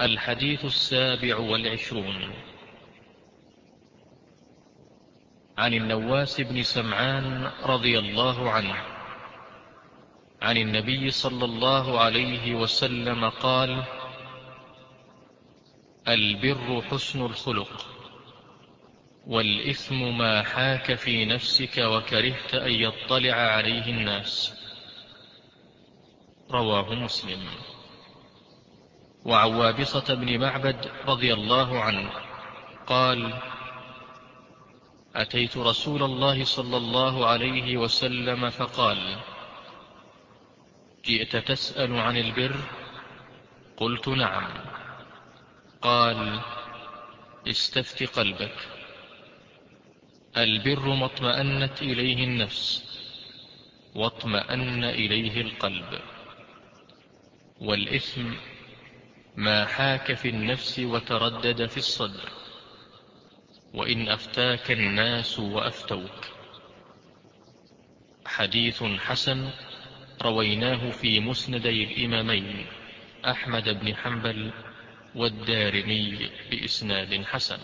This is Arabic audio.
الحديث السابع والعشرون. عن النواس بن سمعان رضي الله عنه. عن النبي صلى الله عليه وسلم قال البر حسن الخلق والإثم ما حاك في نفسك وكرهت أن يطلع عليه الناس. رواه مسلم. وعن وابصة بن معبد رضي الله عنه قال أتيت رسول الله صلى الله عليه وسلم فقال جئت تسأل عن البر؟ قلت نعم. قال استفت قلبك. البر ما اطمأنت إليه النفس واطمأن إليه القلب والإثم ما حاك في النفس وتردد في الصدر وإن أفتاك الناس وأفتوك. حديث حسن رويناه في مسندي الإمامين أحمد بن حنبل والدارمي بإسناد حسن.